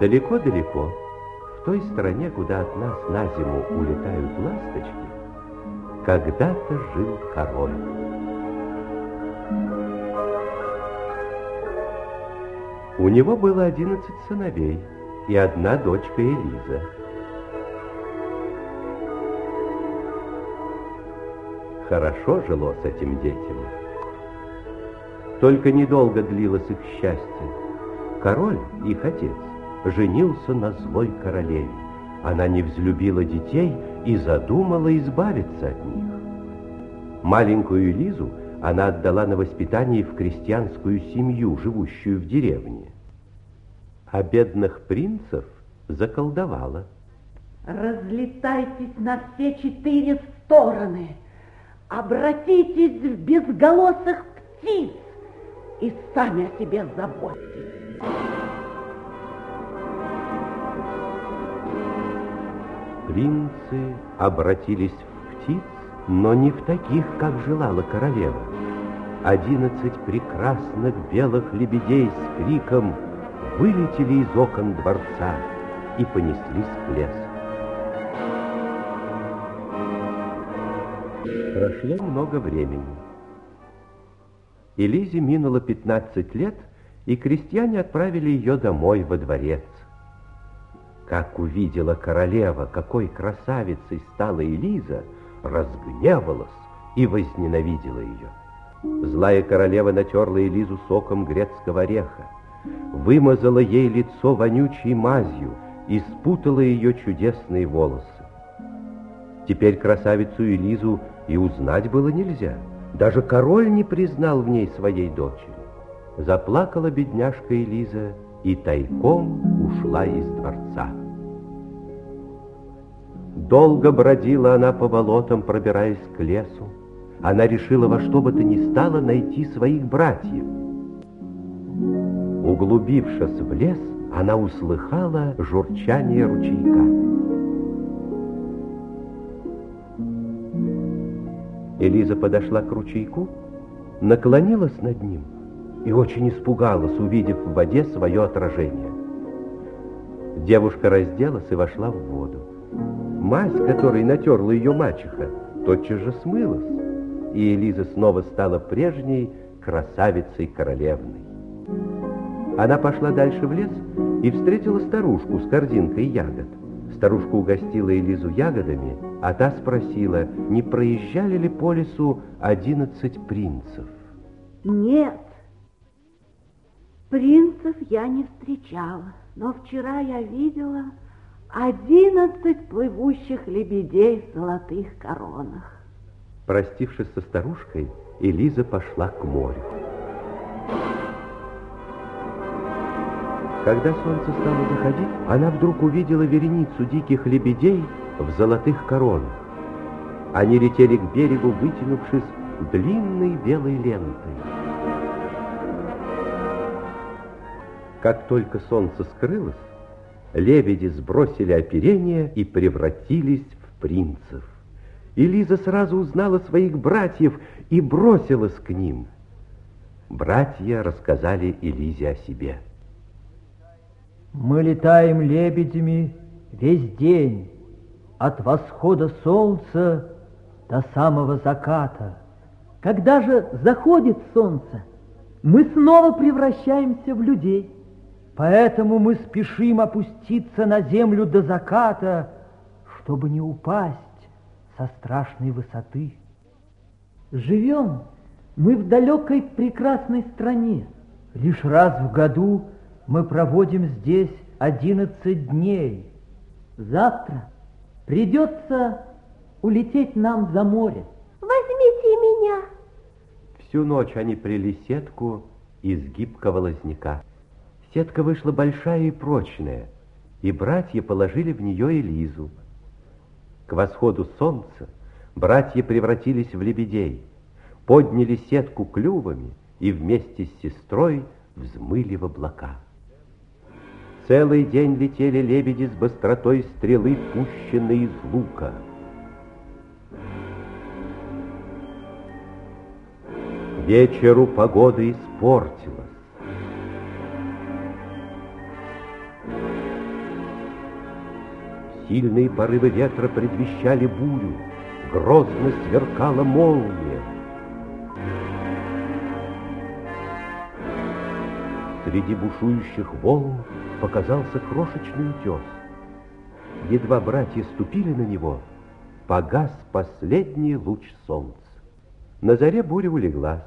Далеко-далеко, в той стороне, куда от нас на зиму улетают ласточки, когда-то жил король. У него было одиннадцать сыновей и одна дочка Элиза. Хорошо жило с этим детям. Только недолго длилось их счастье. Король, их отец, женился на злой королеве. Она не взлюбила детей и задумала избавиться от них. Маленькую Лизу она отдала на воспитание в крестьянскую семью, живущую в деревне. А бедных принцев заколдовала. Разлетайтесь на все четыре стороны, обратитесь в безголосых птиц и сами о себе заботьтесь. Принцы обратились в птиц, но не в таких, как желала королева. Одиннадцать прекрасных белых лебедей с криком вылетели из окон дворца и понеслись к лесу. Прошло много времени. Элизе минуло пятнадцать лет, и крестьяне отправили ее домой во дворец. Как увидела королева, какой красавицей стала Элиза, разгневалась и возненавидела ее. Злая королева натерла Элизу соком грецкого ореха, вымазала ей лицо вонючей мазью и спутала ее чудесные волосы. Теперь красавицу Элизу и узнать было нельзя. Даже король не признал в ней своей дочери. Заплакала бедняжка Элиза и тайком ушла из дворца. Долго бродила она по болотам, пробираясь к лесу. Она решила во что бы то ни стало найти своих братьев. Углубившись в лес, она услыхала журчание ручейка. Элиза подошла к ручейку, наклонилась над ним и очень испугалась, увидев в воде свое отражение. Девушка разделась и вошла в воду. Мазь, которой натерла ее мачеха, тотчас же смылась, и Элиза снова стала прежней красавицей-королевной. Она пошла дальше в лес и встретила старушку с корзинкой ягод. Старушка угостила Элизу ягодами, а та спросила, не проезжали ли по лесу одиннадцать принцев. Нет, принцев я не встречала, но вчера я видела одиннадцать плывущих лебедей в золотых коронах. Простившись со старушкой, Элиза пошла к морю. Когда солнце стало заходить, она вдруг увидела вереницу диких лебедей в золотых коронах. Они летели к берегу, вытянувшись длинной белой лентой. Как только солнце скрылось, лебеди сбросили оперение и превратились в принцев. И Лиза сразу узнала своих братьев и бросилась к ним. Братья рассказали Элизе о себе. Мы летаем лебедями весь день, от восхода солнца до самого заката. Когда же заходит солнце, мы снова превращаемся в людей. Поэтому мы спешим опуститься на землю до заката, чтобы не упасть со страшной высоты. Живем мы в далекой прекрасной стране. Лишь раз в году мы проводим здесь одиннадцать дней. Завтра придется улететь нам за море. Возьмите меня. Всю ночь они плели сетку из гибкого лозняка. Сетка вышла большая и прочная, и братья положили в нее Элизу. К восходу солнца братья превратились в лебедей, подняли сетку клювами и вместе с сестрой взмыли в облака. Целый день летели лебеди с быстротой стрелы, пущенной из лука. Вечеру погода испортилась. Сильные порывы ветра предвещали бурю, грозно сверкала молния. Среди бушующих волн показался крошечный утес. Едва братья ступили на него, погас последний луч солнца. На заре буря улеглась.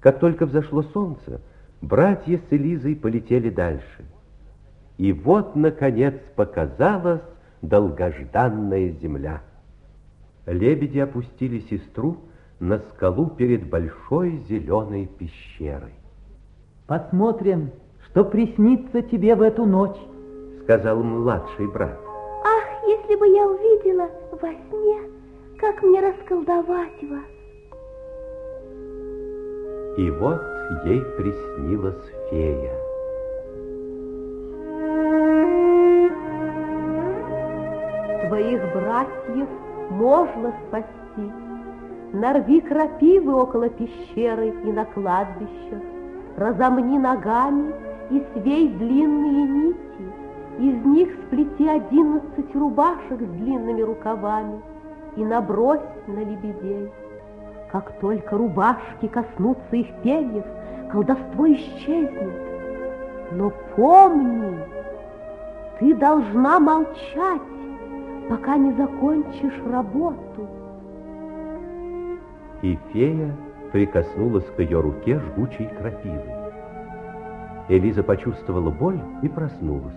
Как только взошло солнце, братья с Элизой полетели дальше. И вот, наконец, показалась долгожданная земля. Лебеди опустили сестру на скалу перед большой зеленой пещерой. Посмотрим, что приснится тебе в эту ночь, сказал младший брат. Ах, если бы я увидела во сне, как мне расколдовать вас. И вот ей приснилась фея. Твоих братьев можно спасти. Нарви крапивы около пещеры и на кладбищах, разомни ногами и свей длинные нити. Из них сплети одиннадцать рубашек с длинными рукавами и набрось на лебедей. Как только рубашки коснутся их перьев, колдовство исчезнет. Но помни, ты должна молчать, пока не закончишь работу. И фея прикоснулась к ее руке жгучей крапивой. Элиза почувствовала боль и проснулась.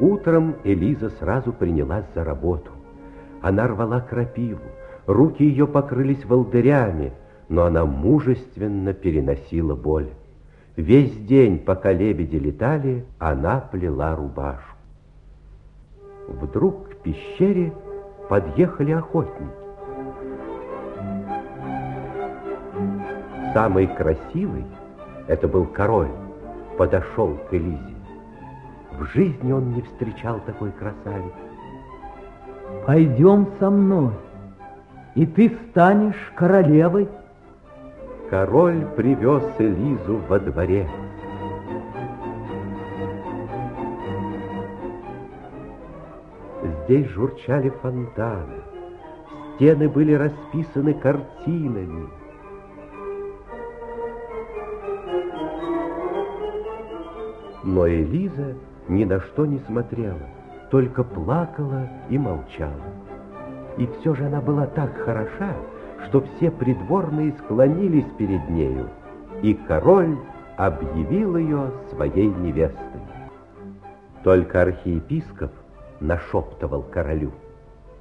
Утром Элиза сразу принялась за работу. Она рвала крапиву, руки ее покрылись волдырями, но она мужественно переносила боль. Весь день, пока лебеди летали, она плела рубашку. Вдруг к пещере подъехали охотники. Самый красивый, это был король, подошел к Элизе. В жизни он не встречал такой красавицы. Пойдем со мной, и ты станешь королевой. Король привез Элизу во дворе. Здесь журчали фонтаны, стены были расписаны картинами. Но Элиза ни на что не смотрела, только плакала и молчала. И все же она была так хороша, что все придворные склонились перед нею, и король объявил ее своей невестой. Только архиепископ нашептывал королю.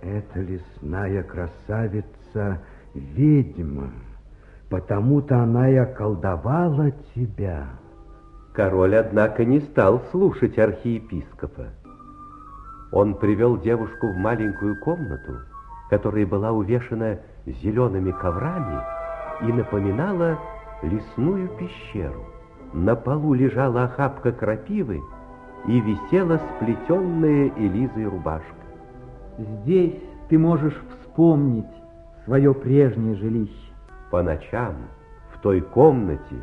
Это лесная красавица ведьма, потому-то она и околдовала тебя. Король, однако, не стал слушать архиепископа. Он привел девушку в маленькую комнату, которая была увешана зелеными коврами и напоминала лесную пещеру. На полу лежала охапка крапивы и висела сплетенная Элизой рубашка. Здесь ты можешь вспомнить свое прежнее жилище. По ночам в той комнате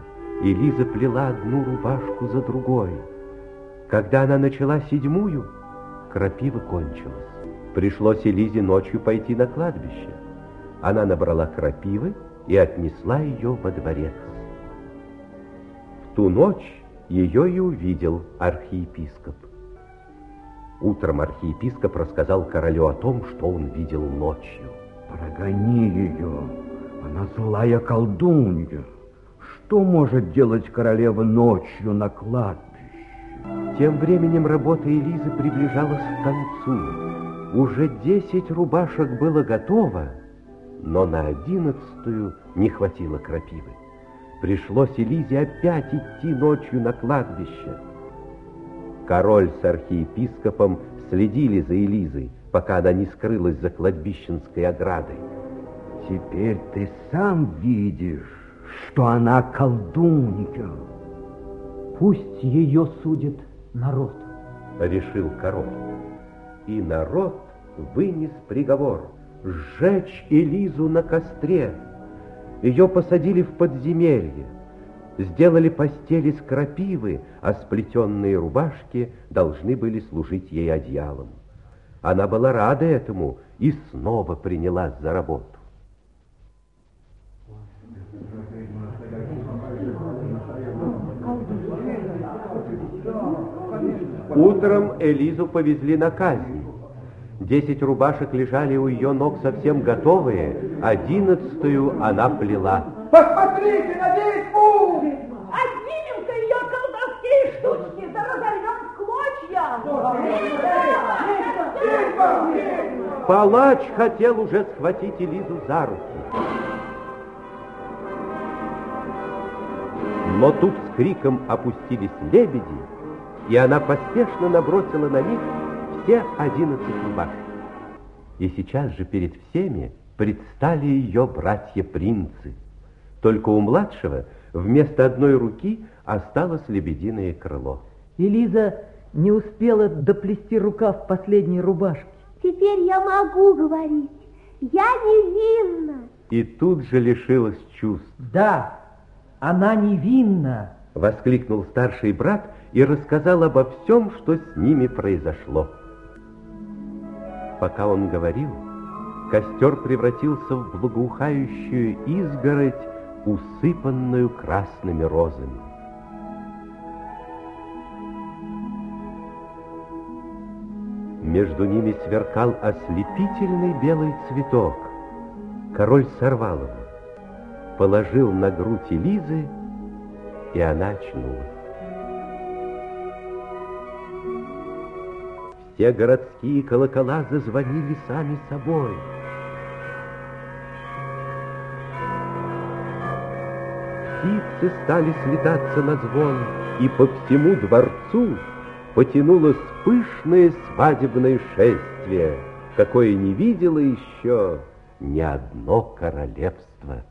Элиза плела одну рубашку за другой. Когда она начала седьмую, крапива кончилась. Пришлось Элизе ночью пойти на кладбище. Она набрала крапивы и отнесла ее во дворец. В ту ночь ее и увидел архиепископ. Утром архиепископ рассказал королю о том, что он видел ночью. Прогони ее, она злая колдунья. Что может делать королева ночью на кладбище? Тем временем работа Элизы приближалась к концу. Уже десять рубашек было готово, но на одиннадцатую не хватило крапивы. Пришлось Элизе опять идти ночью на кладбище. Король с архиепископом следили за Элизой, пока она не скрылась за кладбищенской оградой. Теперь ты сам видишь, что она колдунья. Пусть ее судит народ, решил король. И народ вынес приговор сжечь Элизу на костре. Ее посадили в подземелье, сделали постель из крапивы, а сплетенные рубашки должны были служить ей одеялом. Она была рада этому и снова принялась за работу. Утром Элизу повезли на казнь. Десять рубашек лежали у ее ног совсем готовые, одиннадцатую она плела. Посмотрите на ведьму! Отнимем-ка ее колдовские штучки, да разорвем клочья! Палач хотел уже схватить Элизу за руки. Но тут с криком опустились лебеди, и она поспешно набросила на них все одиннадцать рубашек. И сейчас же перед всеми предстали ее братья-принцы. Только у младшего вместо одной руки осталось лебединое крыло. Элиза не успела доплести рукав последней рубашки. Теперь я могу говорить. Я невинна. И тут же лишилась чувств. Да, она невинна. Воскликнул старший брат и рассказал обо всем, что с ними произошло. Пока он говорил, костер превратился в благоухающую изгородь, усыпанную красными розами. Между ними сверкал ослепительный белый цветок. Король сорвал его, положил на грудь Элизы, и она очнулась. Все городские колокола зазвонили сами собой. Птицы стали слетаться на звон, и по всему дворцу потянулось пышное свадебное шествие, какое не видело еще ни одно королевство.